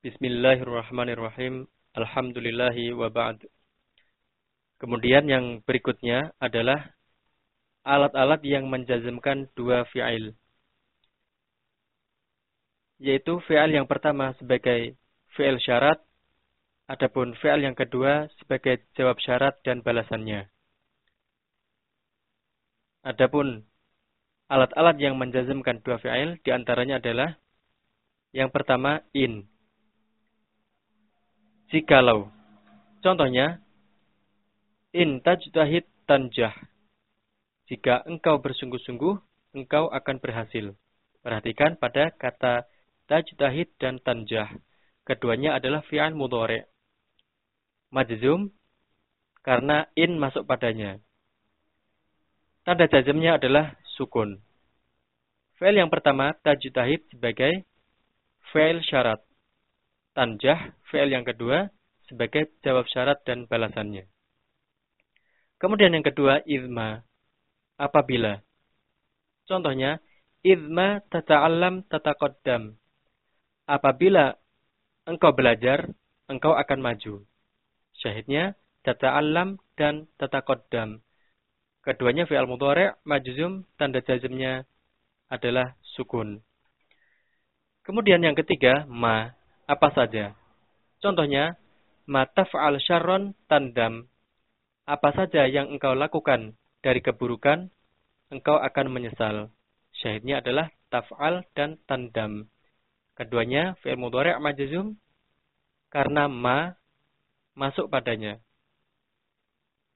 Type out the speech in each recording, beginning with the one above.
Bismillahirrahmanirrahim. Alhamdulillahi wa ba'd. Kemudian yang berikutnya adalah alat-alat yang menjazmkan dua fi'il. Yaitu fi'il yang pertama sebagai fi'il syarat, adapun fi'il yang kedua sebagai jawab syarat dan balasannya. Adapun alat-alat yang menjazmkan dua fi'il di antaranya adalah yang pertama in. Jikalau. Contohnya in tajtahid tanjah. Jika engkau bersungguh-sungguh, engkau akan berhasil. Perhatikan pada kata tajtahid dan tanjah. Keduanya adalah fi'al mudhari. Majzum karena in masuk padanya. Tanda jazmnya adalah sukun. Fi'il yang pertama tajtahid sebagai fi'il syarat. Tanjah, fi'il yang kedua sebagai jawab syarat dan balasannya. Kemudian yang kedua, izma apabila. Contohnya, idma tata'allam tataqaddam. Apabila engkau belajar, engkau akan maju. Syahidnya, tata'allam dan tataqaddam. Keduanya fi'al mudhari' majzum, tanda jazmnya adalah sukun. Kemudian yang ketiga, ma, apa saja. Contohnya, ma taf'al syarron tandam. Apa saja yang engkau lakukan dari keburukan, engkau akan menyesal. Syahidnya adalah taf'al dan tandam. Keduanya fi'il mudhari' majzum karena ma masuk padanya.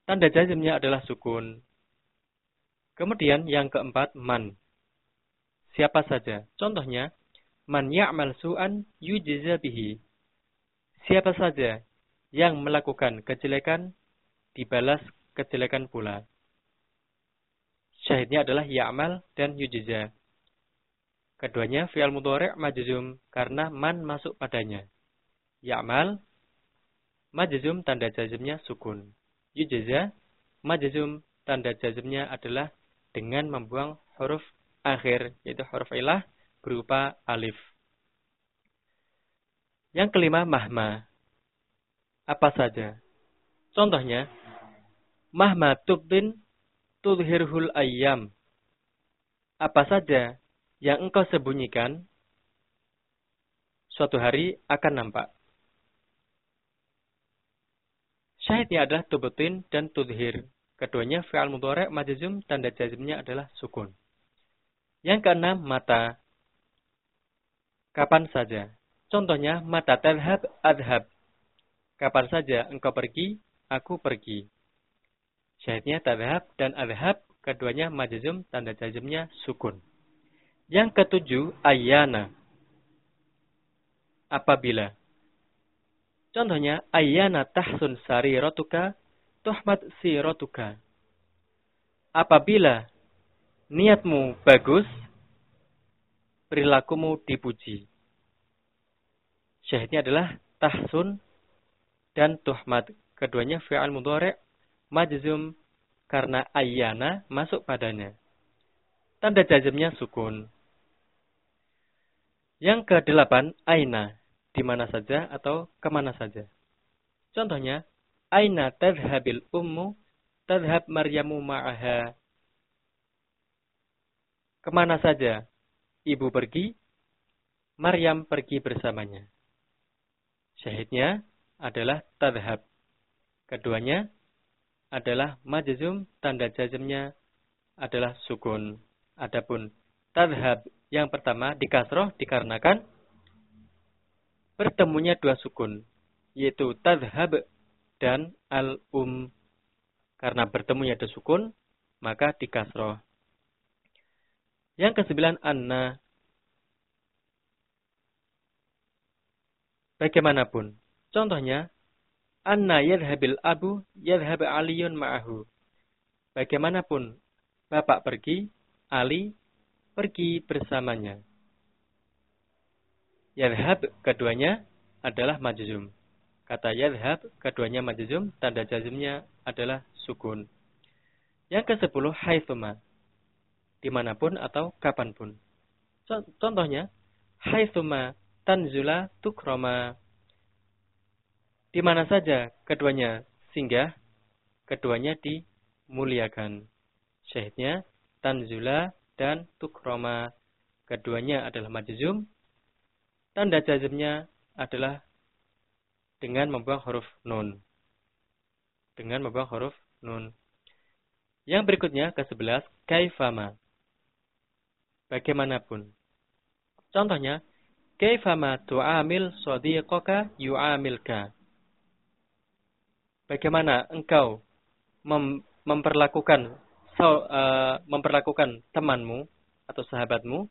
Tanda jazmnya adalah sukun. Kemudian yang keempat man. Siapa saja? Contohnya man ya'mal su'an yujza. Siapa saja yang melakukan kejelekan dibalas kejelekan pula. Syahidnya adalah ya'mal dan yujiza. Keduanya fi'al mudhari' majzum karena man masuk padanya. Ya'mal majzum tanda jazmnya sukun. Yujiza majzum tanda jazmnya adalah dengan membuang huruf akhir yaitu huruf ilah berupa alif. Yang kelima mahma. Apa saja? Contohnya mahma tubdin tudhirhul ayyam. Apa saja yang engkau sembunyikan, suatu hari akan nampak. Syahidnya adalah tubutin dan tudhir. Keduanya fi'al mudhari' majzum, tanda jazmnya adalah sukun. Yang keenam, mata. Kapan saja. Contohnya, mata telhab adhab. Kapan saja engkau pergi, aku pergi. Syahidnya tadhab dan adhab, keduanya majazum, tanda jazmnya sukun. Yang ketujuh, ayana. Apabila. Contohnya, ayana tahsun sari rotuka, tuhmat si rotuka. Apabila niatmu bagus, perilakumu dipuji. Syahidnya adalah tahsun dan tuhmat. Keduanya fi'al mudhari' majzum karena ayyana masuk padanya. Tanda jazmnya sukun. Yang kedelapan, aina. Di mana saja atau ke mana saja. Contohnya, aina tadhabil ummu tadhab maryamu ma'aha. Ke mana saja ibu pergi, Maryam pergi bersamanya. Syahidnya adalah tadhab. Keduanya adalah majzum, tanda jazmnya adalah sukun. Adapun tadhab yang pertama dikasroh dikarenakan bertemunya dua sukun, yaitu tadhab dan al-um. Karena bertemunya dua sukun, maka dikasroh. Yang kesembilan, anna. Bagaimanapun. Contohnya, anna yadhabil abu yadhab aliyun ma'ahu. Bagaimanapun bapak pergi, Ali pergi bersamanya. Yadhab keduanya adalah majzum. Kata yadhab keduanya majzum, tanda jazmnya adalah sukun. Yang ke sepuluh haithuma. Di mana pun atau kapan pun. Contohnya, haithuma tanzula tukroma. Di mana saja keduanya singgah, keduanya dimuliakan. Syahidnya tanzula dan tukroma. Keduanya adalah majzum. Tanda jazmnya adalah dengan membuang huruf nun. Dengan membuang huruf nun. Yang berikutnya ke-11 kaifama. Bagaimanapun. Contohnya kaifama tu'amil sadiqaka yu'amilka. Bagaimana engkau mem memperlakukan so, uh, memperlakukan temanmu atau sahabatmu,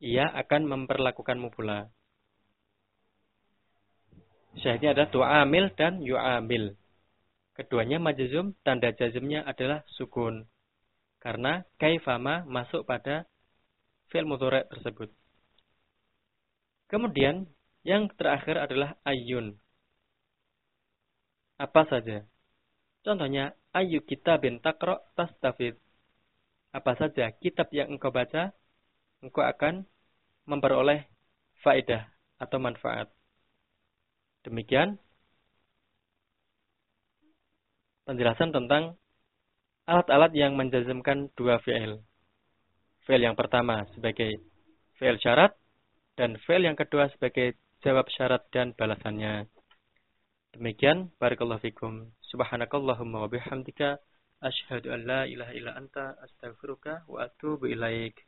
ia akan memperlakukanmu pula. Syahidnya adalah tu'amil dan yu'amil. Keduanya majazum, tanda jazmnya adalah sukun. Karena kaifama masuk pada fi'il mudhari' tersebut. Kemudian yang terakhir adalah ayun. Apa saja? Contohnya ayu kitabin takro tastafid. Apa saja kitab yang engkau baca, engkau akan memperoleh faedah atau manfaat. Demikian penjelasan tentang alat-alat yang menjazmkan dua fi'il. Fi'il yang pertama sebagai fi'il syarat dan fi'il yang kedua sebagai jawab syarat dan balasannya. Demikian barakallahu fikum. Subhanakallahumma wa bihamdika asyhadu an la ilaha illa anta astaghfiruka wa atubu ilaik.